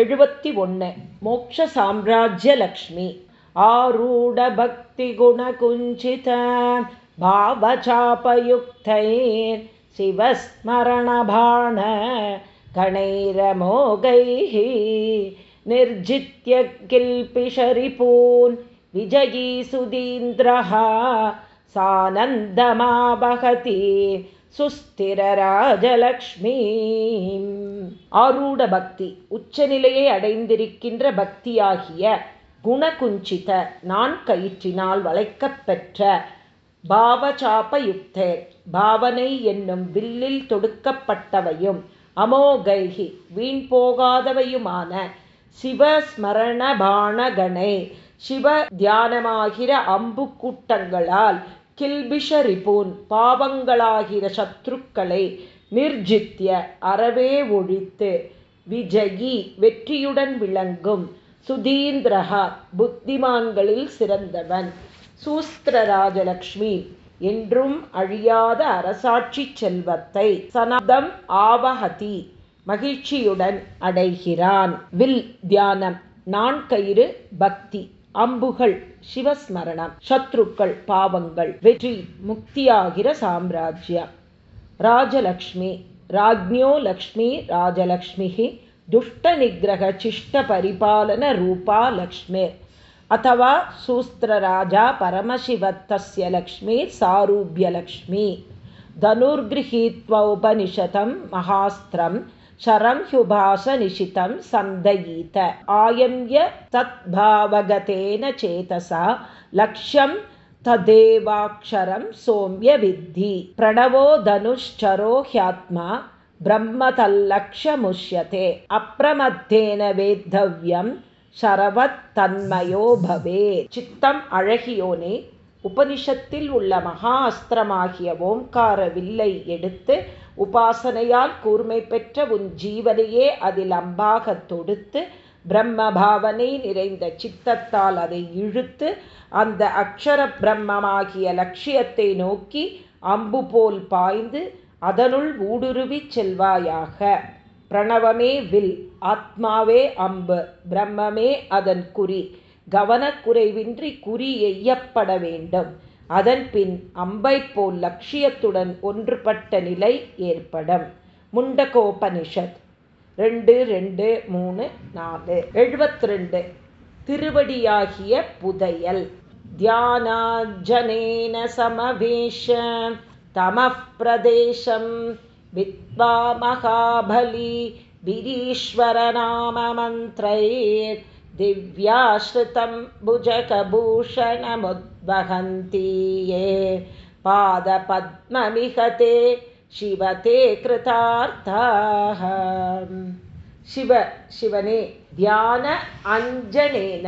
எழுபத்தி ஒன்று மோக்ஷ சாம்ராஜ்யலக்ஷ்மி आरूढभक्तिगुणकुञ्चित भावचापयुक्तैर् शिवस्मरणबाण गणैरमोघैः निर्जित्य किल्पिशरिपून् विजयी सुधीन्द्रः सानन्दमावहति சுஸ்திரராஜலக்ஷ்மி ஆரூட பக்தி உச்சநிலையை அடைந்திருக்கின்ற பக்தியாகிய குணகுஞ்சித நான் கயிற்றினால் வளைக்கப்பெற்ற பாவச்சாபயுக்தே பாவனை என்னும் வில்லில் தொடுக்கப்பட்டவையும் அமோகைகி வீண் போகாதவையுமான சிவஸ்மரணபாணகணை சிவ தியானமாகிற அம்பு கூட்டங்களால் கில்பிஷரிபூன் பாவங்களாகிற சத்ருக்களை நிர்ஜித்திய அறவே ஒழித்து விஜயி வெற்றியுடன் விளங்கும் சுதீந்திரஹா புத்திமான்களில் சிறந்தவன். சூஸ்திரராஜலக்ஷ்மி என்றும் அழியாத அரசாட்சி செல்வத்தை சனதம் ஆவஹதி மகிழ்ச்சியுடன் அடைகிறான். வில் தியானம் நான் கயிறு பக்தி. அம்புகள் சிவஸ்மரணம் சத்ருக்கள் பாவங்கள் வெற்றி முக்தியாகிற சாம்ராஜ்யம் ராஜலக்ஷ்மி ராஜ்ஞோ லக்ஷ்மி ராஜலக்ஷ்மி दुष्टनिग्रहचिष्टपरिपालनरूपा लक्ष्मीर् अथवा सूस्त्रराजा परमशिवत्तस्य लक्ष्मीर्सारूभ्यलक्ष्मी धनुर्गृहीत्वा उपनिषतं महास्त्रं शरं ह्युभासनिशितं सन्दयीत आयम्य तद्भावगतेन चेतसा लक्ष्यं तदेवाक्षरं सोम्य विद्धि प्रणवो धनुश्चरो ह्यात्मा ब्रह्म तल्लक्ष्यमुष्यते अप्रमद्येन वेद्धव्यं शरवत्तन्मयो भवेत्। चित्तम् अर्ह्योनि உபனிஷத்தில் உள்ள மகா அஸ்திரமாகிய ஓம்கார வில்லை எடுத்து உபாசனையால் கூர்மை பெற்ற உன் ஜீவனையே அதில் அம்பாக தொடுத்து பிரம்ம பாவனை நிறைந்த சித்தத்தால் அதை இழுத்து அந்த அக்ஷர பிரம்மமாகிய லட்சியத்தை நோக்கி அம்பு போல் பாய்ந்து அதனுள் ஊடுருவிச் செல்வாயாக. பிரணவமே வில் ஆத்மாவே அம்பு பிரம்மமே அதன் குறி. கவனக்குறைவின்றி குறி எய்யப்பட வேண்டும். அதன்பின் அம்பை போல் லட்சியத்துடன் ஒன்றுபட்ட நிலை ஏற்படும். முண்டகோபனிஷத். ரெண்டு ரெண்டு மூணு நாலு. எழுபத்தி ரெண்டு திருவடியாகிய புதையல். தியானாஜனேன சமவேஷ. தமப் பிரதேசம். வித்வா மகாபலி விரீஸ்வரநாம மந்திரைர். गिरीश्वरनाममन्त्रैर्दिव्याश्रितं भुजगभूषणमुद्वहन्ती ये पादपद्ममिहते शिवते कृतार्थाः शिव शिवने ध्यान अञ्जनेन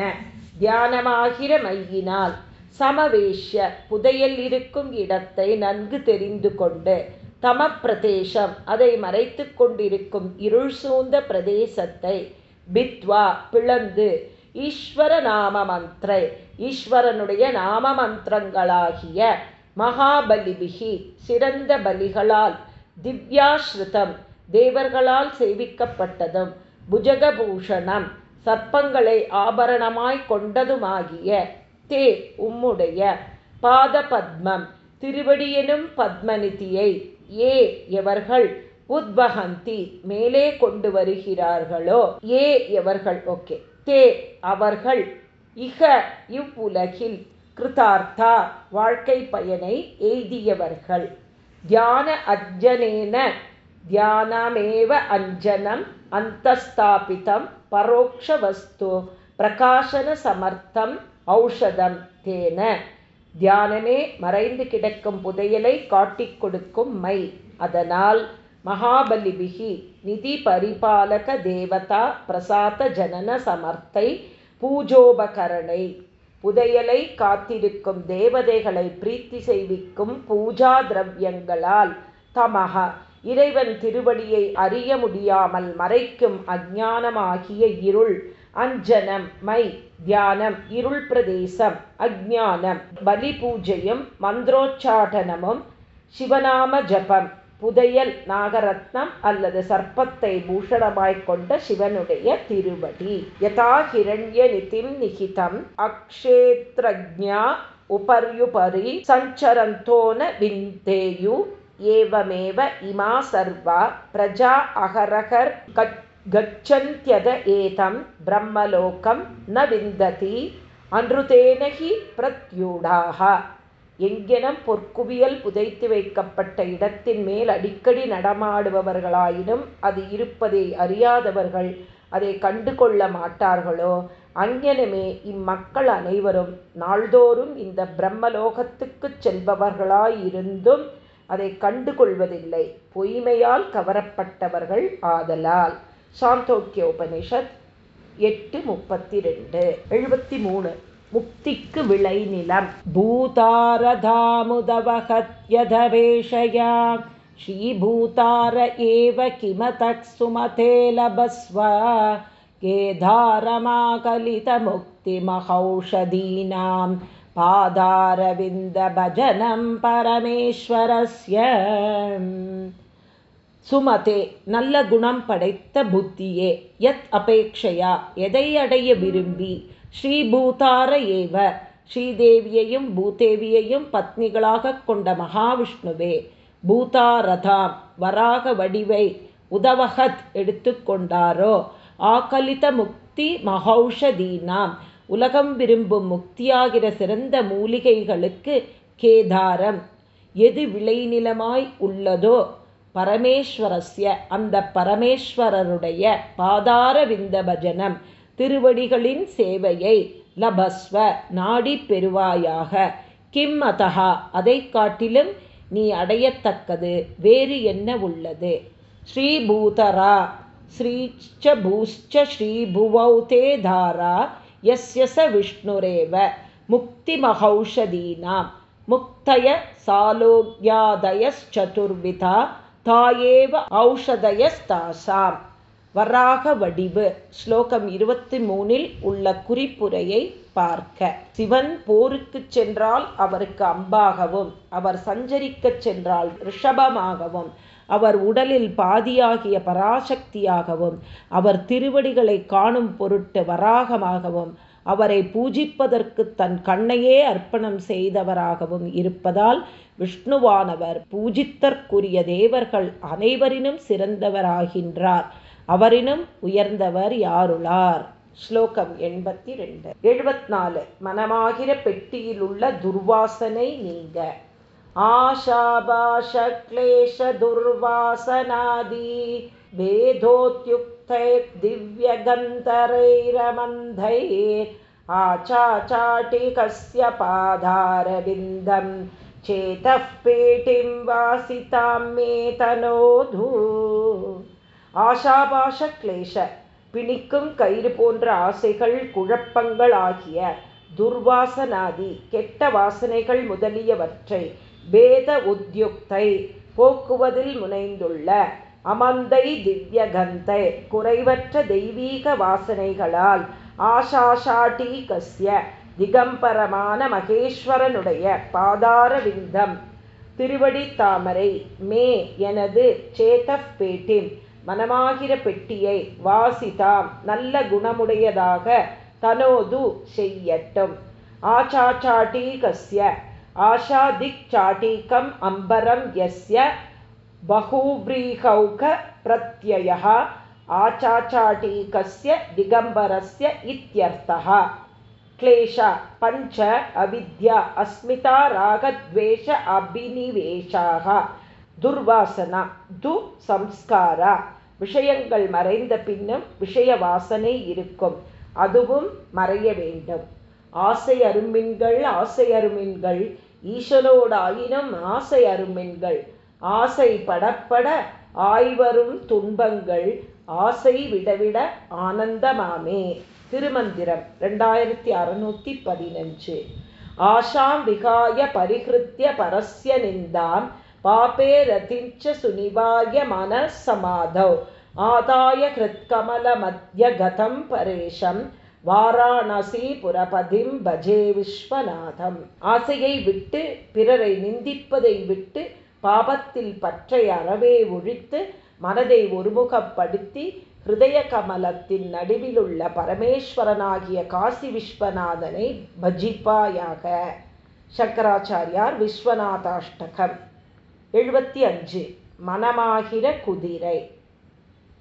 தியானமாகிற மையினால் சமவேஷ்ய புதையல் இருக்கும் இடத்தை நன்கு தெரிந்து கொண்டு தம பிரதேசம் அதை மறைத்து கொண்டிருக்கும் இருள் சூழ்ந்த பிரதேசத்தை பித்வா பிளந்து. ஈஸ்வர நாம மந்திரை ஈஸ்வரனுடைய நாம மந்திரங்களாகிய மகாபலிபிகி சிறந்த பலிகளால் திவ்யாஸ்ருதம் தேவர்களால் சேவிக்கப்பட்டதும் புஜகபூஷணம் சர்ப்பங்களை ஆபரணமாய் கொண்டதுமாகிய தே உம்முடைய பாத பத்மம் திருவடியெனும் பத்மநிதியை ஏ எவர்கள் உத்வகந்தி மேலே கொண்டு வருகிறார்களோ ஏ எவர்கள்? ஓகே. தே அவர்கள். இக இவ்வுலகில் கிருதார்த்தா வாழ்க்கை பயனை எய்தியவர்கள். தியான அஜனேன தியானமேவ அஞ்சனம் அந்தஸ்தாபிதம் பரோக்ஷ வஸ்து பிரகாசன சமர்த்தம் ஔஷதம் தேன. தியானமே மறைந்து கிடக்கும் புதையலை காட்டிக் கொடுக்கும் மை. அதனால் மகாபலிபிகி நிதி பரிபாலக தேவதா பிரசாத ஜனன சமர்த்தை பூஜோபகரணை. புதையலை காத்திருக்கும் தேவதைகளை பிரீத்தி செய்விக்கும் பூஜா திரவியங்களால் தமக இறைவன் திருவடியை அறிய முடியாமல் மறைக்கும் அஜானமாகிய இருள் அஞ்சனம் மை தியானம் இருள் பிரதேசம் அஜானம் பலி பூஜையும் மந்திரோச்சாடனமும் சிவநாம ஜபம் புதையல் நாகரத்னம் அல்லது சர்ப்பத்தை பூஷணமாய்க் கொண்ட சிவனுடைய திருவடி. யதா ஹிரண்ய நிதிம் நிகிதம் அக்ஷேத்ரஜா உபர்யுபரி சஞ்சரந்தோன விந்தேயு ஏவமேவ இமா சர்வா பிரஜா அகரகர் கச்சந்தியத ஏதம் பிரம்மலோகம் ந விந்ததி அன்றுதேனகி பிரத்யூடாக எங்கெனம் பொற்குவியல் புதைத்து வைக்கப்பட்ட இடத்தின் மேல் அடிக்கடி நடமாடுபவர்களாயினும் அது இருப்பதை அறியாதவர்கள் அதை கண்டு கொள்ள மாட்டார்களோ? அங்கெனமே இம்மக்கள் அனைவரும் நாள்தோறும் இந்த பிரம்மலோகத்துக்குச் செல்பவர்களாயிருந்தும் அதை கண்டு கொள்வதில்லை பொய்மையால் கவரப்பட்டவர்கள் ஆதலால். சாந்தோக்கிய உபனிஷத் எட்டு முப்பத்தி ரெண்டு எழுபத்தி மூணு. முக்திக்கு விளைநிலம் பூதாரதாமுதவகத்யதவேஷயா श्रीभूतार एव किमतः सुमते लभस्व केदारमाकलितमुक्तिमहौषधीनां पादारविन्दभजनं परमेश्वरस्य சுமதே நல்ல குணம் படைத்த புத்தியே யத் அபேக்ஷையா எதை அடைய விரும்பி ஸ்ரீபூதார ஏவ. ஸ்ரீதேவியையும் பூதேவியையும் பத்னிகளாக கொண்ட மகாவிஷ்ணுவே பூதாரதாம் வராக வடிவை உதவகத் எடுத்துக்கொண்டாரோ ஆகலித முக்தி மகௌஷதீனாம். உலகம் விரும்பும் முக்தியாகிற சிறந்த மூலிகைகளுக்கு கேதாரம். எது விளைநிலமாய் உள்ளதோ? பரமேஸ்வரஸ்ய. அந்த பரமேஸ்வரருடைய பாதார விந்த பஜனம் திருவடிகளின் சேவையை லபஸ்வ நாடி பெறுவாயாக. கிம் அதை காட்டிலும் நீ அடையத்தக்கது வேறு என்ன உள்ளது? ஸ்ரீபூதரா ஸ்ரீச்ச பூஷ்ச ஸ்ரீபுவௌ தே தாரா யஸ்ய ச விஷ்ணுரேவ முக்திமஹௌஷதீனாம் முக்தய சாலோக்யாதயச்சதுர்விதா தாயேவ ஔஷதயஸ்தாசாம். வராக வடிவு. ஸ்லோகம் இருபத்தி மூணில் உள்ள குறிப்புரையை பார்க்க. சிவன் போருக்கு சென்றால் அவருக்கு அம்பாகவும் அவர் சஞ்சரிக்கச் சென்றால் ரிஷபமாகவும் அவர் உடலில் பாதியாகிய பராசக்தியாகவும் அவர் திருவடிகளை காணும் பொருட்டு வராகமாகவும் அவரை பூஜிப்பதற்கு தன் கண்ணையே அர்ப்பணம் செய்தவராகவும் இருப்பதால் விஷ்ணுவானவர் பூஜித்தற்குரிய தேவர்கள் அனைவரினும் சிறந்தவராகின்றார். அவரினும் உயர்ந்தவர் யாருளார் ஸ்லோகம் எண்பத்தி ரெண்டு எழுபத்தி நாலு மனமாகிற பெட்டியில் உள்ள துர்வாசனை நீங்க आशाभाषक्लेशदुर्वासनादि वेदोत्युक्तैर्दिव्यगन्धरैरमन्धैः आचाचाटिकस्य पादारविन्दं चेतः पेटिं वासितां मे तनोधु ஆஷாபாஷ கிளேஷ பிணிக்கும் கயிறு போன்ற ஆசைகள் குழப்பங்கள் ஆகிய துர்வாசனாதி கெட்ட வாசனைகள் முதலியவற்றை பேத உத்யுக்தை போக்குவதில் முனைந்துள்ள அமந்தை திவ்யகந்தை குறைவற்ற தெய்வீக வாசனைகளால் ஆஷாஷாடீகசிய திகம்பரமான மகேஸ்வரனுடைய பாதார விந்தம் திருவடி தாமரை மே எனது சேதப் பேட்டிம் மனமாகிற பெட்டியை வாசிதாம் நல்ல குணமுடையதாக தனோது செய்யட்டும் ஆச்சாச்சாட்டீகஸ்ய आशादिक्चाटीकम् अम्बरं यस्य बहुव्रीहौकप्रत्ययः आचाचाटीकस्य दिगम्बरस्य इत्यर्थः क्लेश पञ्च अविद्या अस्मिता रागद्वेष अभिनिवेशाः துர்வாசனா து சம்ஸ்காரா விஷயங்கள் மறைந்த பின்னும் விஷய வாசனை இருக்கும். அதுவும் மறைய வேண்டும். ஆசை அருமின்கள் ஆசை அருமின்கள் ஈசனோடாயினும் ஆசை அருமின்கள் ஆசை படப்பட ஆய்வரும் துன்பங்கள். ஆசை விடவிட ஆனந்தமாமே. திருமந்திரம் ரெண்டாயிரத்தி அறுநூத்தி பதினஞ்சு. ஆஷாம் விகாய பரிகிருத்திய பரஸ்ய நிந்தான் பாபே ரதிஞ்ச சுனிவாய மனசமாதவ் ஆதாய கிருத்கமல மத்திய கதம் பரேஷம். வாராணசி புரபதிம் பஜே விஸ்வநாதம். ஆசையை விட்டு பிறரை நிந்திப்பதை விட்டு பாபத்தில் பற்றை அறவே ஒழித்து மனதை ஒருமுகப்படுத்தி ஹிருதய கமலத்தின் நடுவிலுள்ள பரமேஸ்வரனாகிய காசி விஸ்வநாதனை பஜிப்பாயாக. சங்கராச்சாரியார் விஸ்வநாதாஷ்டகம். எழுபத்தி அஞ்சு மனமாகிற குதிரை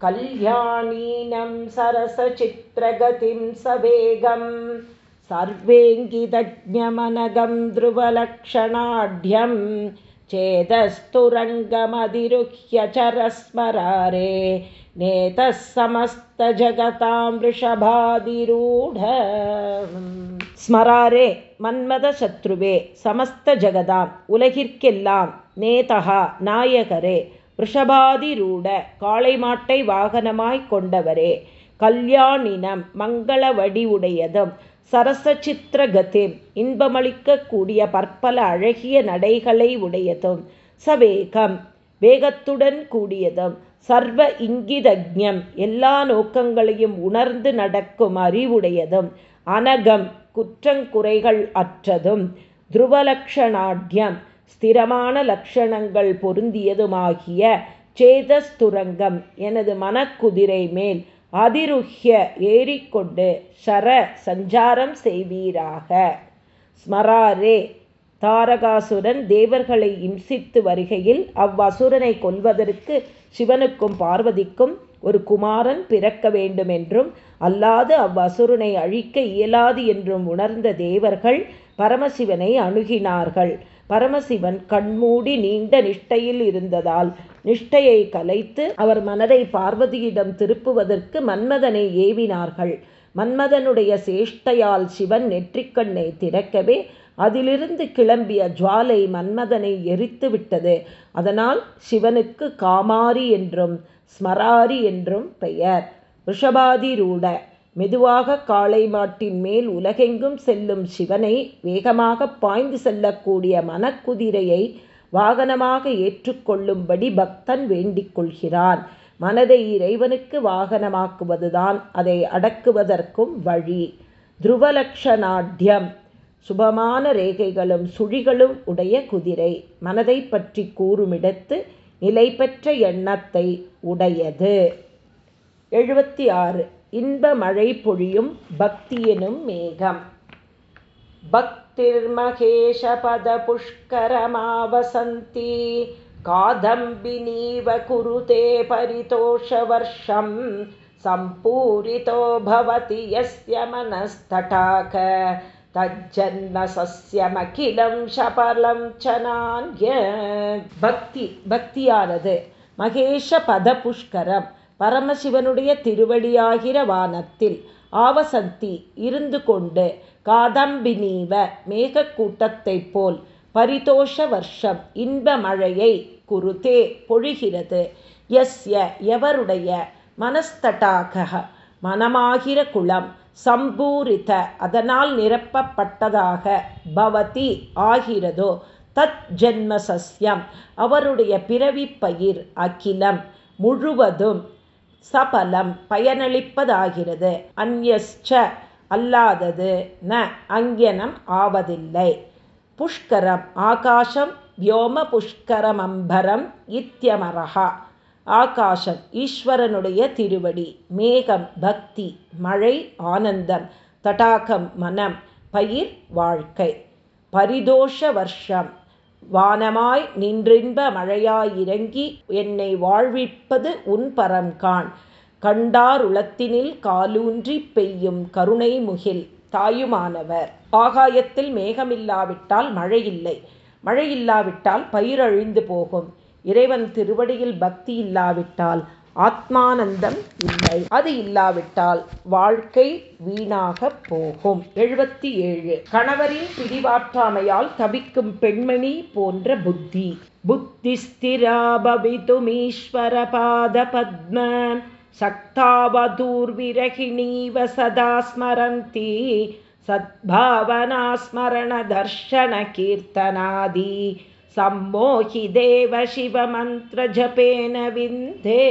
கல்யாணீனம் சரசசித்திரகதிம் சவேகம் सर्वेङ्गितज्ञमनगं ध्रुवलक्षणाढ्यं चेदस्तुरङ्गमधिरुह्य चरस्मरारे नेतः समस्तजगतां वृषभादिरूढ ஸ்மராரே மன்மத சத்ருவே சமஸ்த ஜகதாம் உலகிற்கெல்லாம் நேதகா நாயகரே ரிஷபாதிரூட காளை மாட்டை வாகனமாய்க் கொண்டவரே கல்யாணினம் மங்கள வடிவுடையதும் சரசசித்திரகதே இன்பமளிக்கக்கூடிய பற்பல அழகிய நடைகளை உடையதும் சவேகம் வேகத்துடன் கூடியதும் சர்வ இங்கிதஜம் எல்லா நோக்கங்களையும் உணர்ந்து நடக்கும் அறிவுடையதும் அனகம் குற்றங்குறைகள் அற்றதும் துருவலக்ஷணாட்யம் ஸ்திரமான லக்ஷணங்கள் பொருந்தியதுமாகிய சேதஸ்துரங்கம் எனது மனக்குதிரை மேல் அதிருஹ்ய ஏறிக்கொண்டு ஷர சஞ்சாரம் செய்வீராக. ஸ்மராரே! தாரகாசுரன் தேவர்களை இம்சித்து வருகையில் அவ்வசுரனை கொல்வதற்கு சிவனுக்கும் பார்வதிக்கும் ஒரு குமாரன் பிறக்க வேண்டுமென்றும் அல்லாது அவ்வசுரனை அழிக்க இயலாது என்றும் உணர்ந்த தேவர்கள் பரமசிவனை அணுகினார்கள். பரமசிவன் கண்மூடி நீண்ட நிஷ்டையில் இருந்ததால் நிஷ்டையை கலைத்து அவர் மனதை பார்வதியிடம் திருப்புவதற்கு மன்மதனை ஏவினார்கள். மன்மதனுடைய சேஷ்டையால் சிவன் நெற்றிக்கண்ணை திறக்கவே அதிலிருந்து கிளம்பிய ஜுவாலை மன்மதனை எரித்து விட்டது. அதனால் சிவனுக்கு காமாரி என்றும் ஸ்மராரி என்றும் பெயர். ரிஷபாதிரூட மெதுவாக காளை மாட்டின் மேல் உலகெங்கும் செல்லும் சிவனை வேகமாக பாய்ந்து செல்லக்கூடிய மனக்குதிரையை வாகனமாக ஏற்றுக்கொள்ளும்படி பக்தன் வேண்டிக் கொள்கிறான். மனதை இறைவனுக்கு வாகனமாக்குவதுதான் அதை அடக்குவதற்கும் வழி. துருவலக்ஷநாட்யம் சுபமான ரேகைகளும் சுழிகளும் உடைய குதிரை. மனதை பற்றி கூறுமிடத்து நிலை பெற்ற எண்ணத்தை உடையது. எழுபத்தி ஆறு. இன்ப மழை பொழியும் பக்தியெனும் மேகம் भक्तिर्महेशपदपुष्करमावसन्ती कादम्बिनीव कुरुते परितोषवर्षं सम्पूरितो भवति यस्य मनस्तटाक தஜ்ஜன்மசஸ்யமகிலம் ஷபலம் சனான்ய பக்தி பக்தியானது மகேஷ பத புஷ்கரம் பரமசிவனுடைய திருவடியாகிற வானத்தில் ஆவசந்தி இருந்து கொண்டு காதம்பினீவ மேகக்கூட்டத்தைப் போல் பரிதோஷ வருஷம் இன்ப மழையை குருதே பொழிகிறது. எஸ்ய எவருடைய மனஸ்தட்டாக மனமாகிற குளம் சம்பூரித அதனால் நிரப்பப்பட்டதாக பவதி ஆகிறதோ? தத் ஜென்ம சஸ்யம் அவருடைய பிறவி பயிர் அகிலம் முழுவதும் சபலம் பயனளிப்பதாகிறது. அந்யஸ்ச அல்லாதது ந அங்கனம் ஆவதில்லை. புஷ்கரம் ஆகாசம் வியோம புஷ்கரமம்பரம் இத்தியமரகா ஆகாசம் ஈஸ்வரனுடைய திருவடி. மேகம் பக்தி மழை ஆனந்தம் தடாகம் மனம் பயிர் வாழ்க்கை. பரிதோஷ வர்ஷம் வானமாய் நின்றின்ப மழையாயிறங்கி என்னை வாழ்விப்பது உன் பரம்கான் கண்டாருளத்தினில் காலூன்றி பெய்யும் கருணை முகில். தாயுமானவர் ஆகாயத்தில் மேகமில்லாவிட்டால் மழையில்லை. மழையில்லாவிட்டால் பயிரழிந்து போகும். இறைவன் திருவடியில் பக்தி இல்லாவிட்டால் ஆத்மானந்தம் இல்லை. அது இல்லாவிட்டால் வாழ்க்கை வீணாக போகும். எழுபத்தி ஏழு. கணவரின் பிடிவாற்றாமையால் தவிக்கும் பெண்மணி போன்ற புத்தி. புத்திஸ்திரா பவிதுமீஸ்வர பாத பத்ம சக்தாவதூர்விரகிணீவ சதா ஸ்மரந்தி சத்பாவனா ஸ்மரண தர்ஷன கீர்த்தனாதி सम्मोहि देवशिवमन्त्रजपेन विन्धे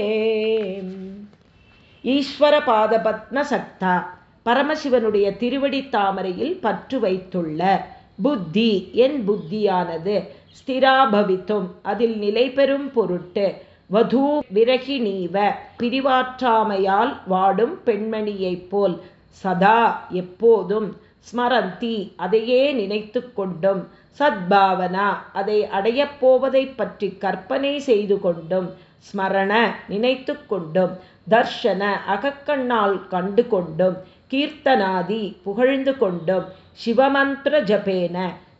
ஈஸ்வர பாதபத்ம சக்தா பரமசிவனுடைய திருவடி தாமரையில் பற்று வைத்துள்ள புத்தி என் புத்தியானது ஸ்திராபவித்தும் அதில் நிலை பெறும் பொருட்டு வது விரகிணீவ பிரிவாற்றாமையால் வாடும் பெண்மணியைப் போல் சதா எப்போதும் ஸ்மரந்தி அதையே நினைத்து கொண்டும் சத்பாவனா அதை அடையப் போவதை பற்றி கற்பனை செய்து கொண்டும் ஸ்மரண நினைத்து கொண்டும் தர்ஷன அகக்கண்ணால் கண்டு கொண்டும் கீர்த்தனாதி புகழ்ந்து கொண்டும் சிவமந்திர ஜபேன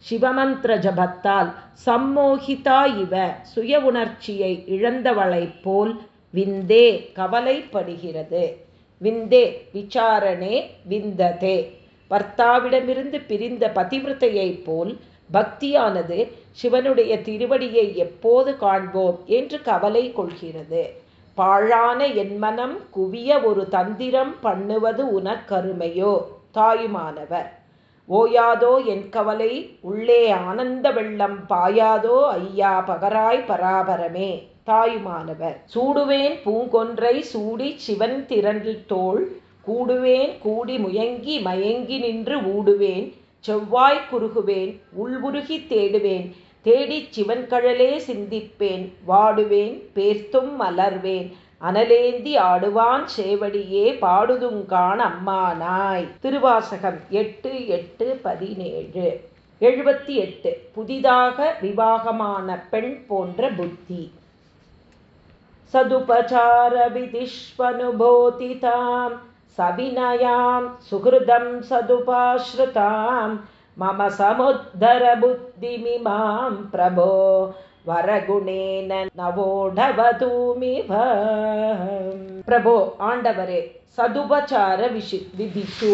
சிவமந்திர ஜபத்தால் சம்மோகிதா இவ சுய உணர்ச்சியை இழந்தவளைப் போல் விந்தே கவலைப்படுகிறது. விந்தே விசாரணே விந்ததே. பர்த்தாவிடமிருந்து பிரிந்த பதிவிரத்தையைப் போல் பக்தியானது சிவனுடைய திருவடியை எப்போது காண்போம் என்று கவலை கொள்கிறது. பாழான என் மனம் குவிய ஒரு தந்திரம் பண்ணுவது உனக்கருமையோ தாயுமானவர். ஓயாதோ என் கவலை? உள்ளே ஆனந்த வெள்ளம் பாயாதோ? ஐயா பகராய் பராபரமே. தாயுமானவர். சூடுவேன் பூங்கொன்றை சூடி சிவன் திரண்டு தோள். கூடுவேன் கூடி முயங்கி மயங்கி நின்று ஊடுவேன். செவ்வாய் குறுகுவேன் உள்வுருகி தேடுவேன் தேடிச் சிவன்கழலே சிந்திப்பேன் வாடுவேன் பேர்த்தும் மலர்வேன் அனலேந்தி ஆடுவான் சேவடியே பாடுதுங்கான் அம்மானாய் திருவாசகம் எட்டு எட்டு பதினேழு. எழுபத்தி எட்டு புதிதாக விவாகமான பெண் போன்ற புத்தி. சதுபச்சார விதிஷ்வனுபோதிதாம். சவினயாம் சுகிருதம் சதுபாஸ்ருதாம். மம சமுத்தர புத்திமிமாம் பிரபோ. வரகுணேன நவோடவதூமிவ. பிரபோ ஆண்டவரே சதுபச்சார விஷி விதிஷு.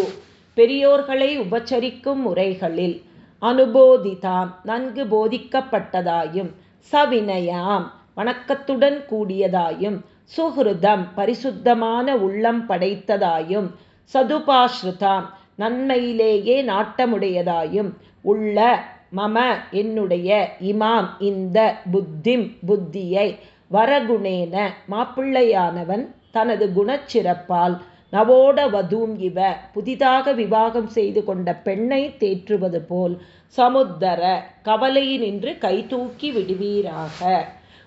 பெரியோர்களை உபச்சரிக்கும் முறைகளில் அனுபோதிதாம் நன்கு போதிக்கப்பட்டதாயும் சவினயாம் வணக்கத்துடன் கூடியதாயும் சுஹிருதம் பரிசுத்தமான உள்ளம் படைத்ததாயும் சதுபாஸ்ருதாம் நன்மையிலேயே நாட்டமுடையதாயும் உள்ள மம என்னுடைய இமாம் இந்த புத்திம் புத்தியை வரகுணேன மாப்பிள்ளையானவன் தனது குணச்சிறப்பால் நவோட வதூம் இவ புதிதாக விவாகம் செய்து கொண்ட பெண்ணை தேற்றுவது போல் சமுத்தர கவலையினின்று கைதூக்கி விடுவீராக.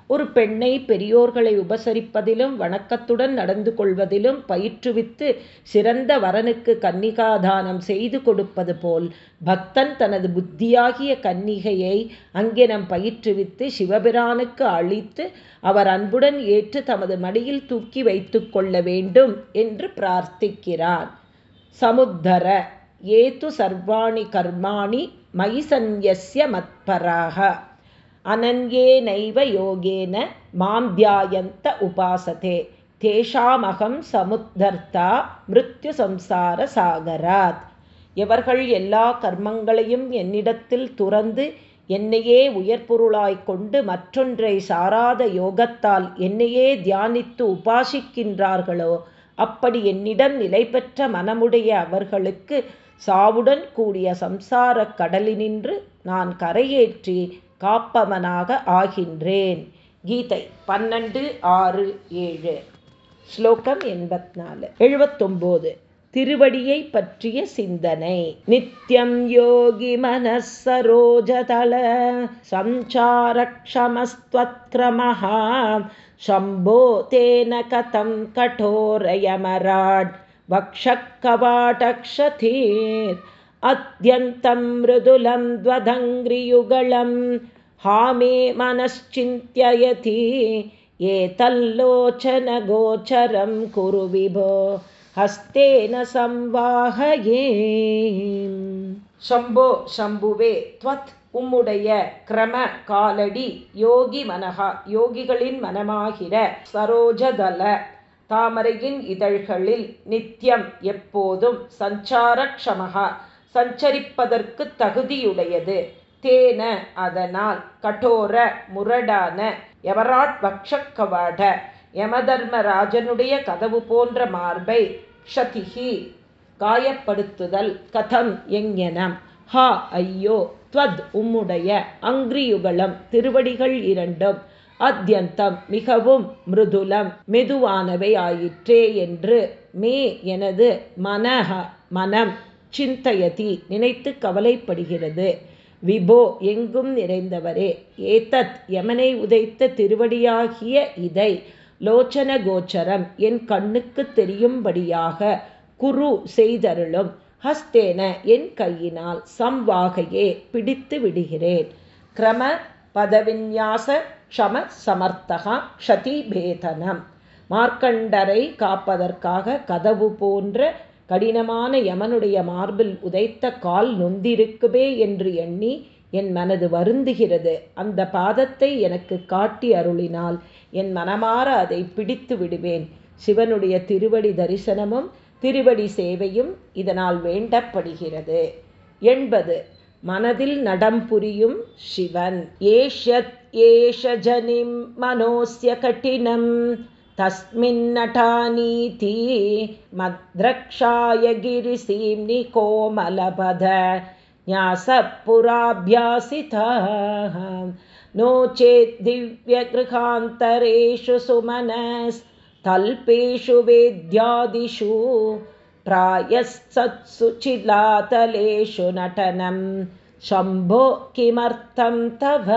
ஒரு பெண்ணை பெரியோர்களை உபசரிப்பதிலும் வணக்கத்துடன் நடந்து கொள்வதிலும் பயிற்றுவித்து சிறந்த வரனுக்கு கன்னிகாதானம் செய்து கொடுப்பது போல் பக்தன் தனது புத்தியாகிய கன்னிகையை அங்கினம் பயிற்றுவித்து சிவபிரானுக்கு அளித்து அவர் அன்புடன் ஏற்று தமது மடியில் தூக்கி வைத்து கொள்ள வேண்டும் என்று பிரார்த்திக்கிறார். சமுத்தர ஏது சர்வாணி கர்மாணி மைசன்யஸ்ய மத்பராக. அனன்யேனைவ யோகேன மாம் தியாயந்த உபாசதே. தேஷாமகம் சமுத்தர்த்தா மிருத்யு சம்சார சாகராத். எவர்கள் எல்லா கர்மங்களையும் என்னிடத்தில் துறந்து என்னையே உயர்பொருளாய் கொண்டு மற்றொன்றை சாராத யோகத்தால் என்னையே தியானித்து உபாசிக்கின்றார்களோ அப்படி என்னிடம் நிலை பெற்ற மனமுடைய அவர்களுக்கு சாவுடன் கூடிய சம்சாரக் கடலினின்று நான் கரையேற்றி காப்பவனாக ஆகின்றேன். கீதை பன்னெண்டு ஆறு ஏழு. ஸ்லோகம் எண்பத்தி நாலு எழுபத்தொம்போது திருவடியை பற்றிய சிந்தனை. நித்யம் யோகி மனசரோஜதல சம்சாரக்ஷமஸ்துவத்ரமஹா. சம்போ தேன கதம் கடோரயமராட் வக்ஷக்கவாடக்ஷதீர் अत्यन्तं मृदुलं द्वदङ्घ्रियुगलं हा मे मनश्चिन्त्ययति एतल्लोचनगोचरं कुरु विभो हस्तेन संवाहये शम्भो शम्भुवे त्वत् உம்முடைய கிரம காலடி யோகி மனகா யோகிகளின் மனமாகிற சரோஜதல தாமரையின் இதழ்களில் நித்தியம் எப்போதும் சஞ்சாரக்ஷமகா சஞ்சரிப்பதற்கு தகுதியுடையது. தேன அதனால் கடோர முரடான எவராட் வக்ஷக்கவாட யமதர்மராஜனுடைய கதவு போன்ற மார்பை க்ஷதிகி காயப்படுத்துதல் கதம் எங்ஞனம் ஹா ஐயோ துவத் உம்முடைய அங்கிரியுகலம் திருவடிகள் இரண்டும் அத்தியந்தம் மிகவும் மிருதுலம் மெதுவானவை ஆயிற்றே என்று மே எனது மனஹ மனம் சிந்தயதி நினைத்து கவலைப்படுகிறது. விபோ எங்கும் நிறைந்தவரே. ஏதத் யமனை உதைத்த திருவடியாகிய இதை லோச்சன கோச்சரம் என் கண்ணுக்கு தெரியும்படியாக குரு செய்தருளும். ஹஸ்தேன என் கையினால் சம்வாகையே பிடித்து விடுகிறேன். கிரம பதவிநியாச க்ஷம சமர்த்தகா க்ஷதிபேதனம். மார்க்கண்டரை காப்பதற்காக கதவு போன்ற கடினமான யமனுடைய மார்பில் உதைத்த கால் நொந்திருக்குமே என்று எண்ணி என் மனது வருந்துகிறது. அந்த பாதத்தை எனக்கு காட்டி அருளினால் என் மனமாற அதை பிடித்து விடுவேன். சிவனுடைய திருவடி தரிசனமும் திருவடி சேவையும் இதனால் வேண்டப்படுகிறது. என்பது மனதில் நடம் புரியும் சிவன். ஏஷத் ஏஷஜனிம் மனோஸ்ய கட்டினம். तस्मिन्नटानीति मद्रक्षाय गिरिसीम्नि कोमलपद न्यासपुराभ्यासितः। नो चेत् दिव्यगृहान्तरेषु सुमनस्तल्पेषु वेद्यादिषु प्रायस्सत्सु चिलातलेषु नटनं शम्भो किमर्थं तव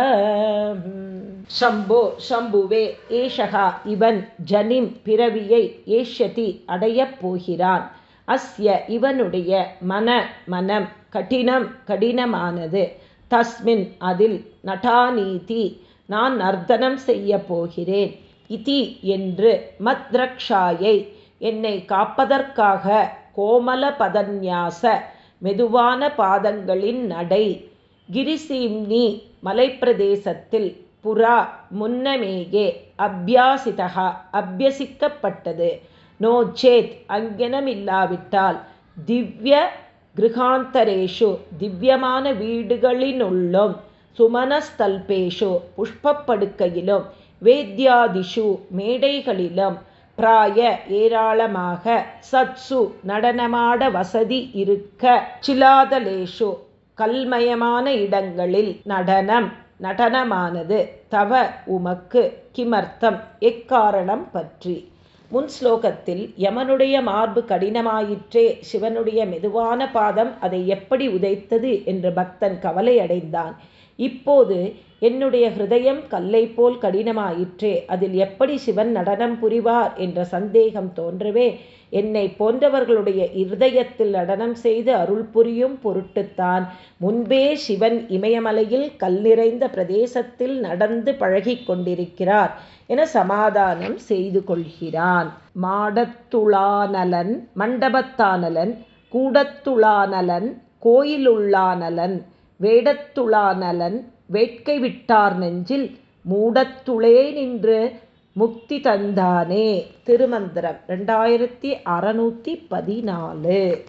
ஷம்போ ஷம்புவே ஏஷகா இவன் ஜனிம் பிறவியை ஏஷ்யதி அடையப் போகிறான் அஸ்ய இவனுடைய மன மனம் கடினம் கடினமானது தஸ்மின் அதில் நட்டாநீதி நான் நர்த்தனம் செய்ய போகிறேன் இதி என்று மத்ரக்ஷாயை என்னை காப்பதற்காக கோமல பதன்யாச மெதுவான பாதங்களின் நடை. கிரிசீம்னி மலைப்பிரதேசத்தில் புறா முன்னமேயே அபியாசிதா அபியசிக்கப்பட்டது. நோச்சேத் அங்கெனமில்லாவிட்டால் திவ்ய கிருகாந்தரேஷு திவ்யமான வீடுகளினுள்ளும் சுமனஸ்தல்பேஷு புஷ்பப்படுக்கையிலும் வேத்யாதிஷு மேடைகளிலும் பிராய ஏராளமாக சத்சு நடனமாட வசதி இருக்க சிலாதலேஷு கல்மயமான இடங்களில் நடனம் நடனமானது தவ உமக்கு கிமர்த்தம். எக்காரணம் பற்றி? முன் ஸ்லோகத்தில் யமனுடைய மார்பு கடினமாயிற்றே சிவனுடைய மெதுவான பாதம் அதை எப்படி உதைத்தது? என்று பக்தன் கவலை அடைந்தான் இப்போது என்னுடைய ஹிருதயம் கல்லை போல் கடினமாயிற்றே அதில் எப்படி சிவன் நடனம் புரிவார் என்ற சந்தேகம் தோன்றவே என்னை போன்றவர்களுடைய இருதயத்தில் நடனம் செய்து அருள் புரியும் பொருட்டுத்தான். முன்பே சிவன் இமயமலையில் கல் நிறைந்த பிரதேசத்தில் நடந்து பழகி கொண்டிருக்கிறார் என சமாதானம் செய்து கொள்கிறான். மாடத்துளானலன் மண்டபத்தானலன் கூடத்துளானலன் கோயிலுள்ளானலன் வேடத்துளானலன் வேட்கை விட்டார் நெஞ்சில் மூடத்துளே நின்று முக்தி தந்தானே. திருமந்திரம் ரெண்டாயிரத்தி அறநூற்றி பதினாலு.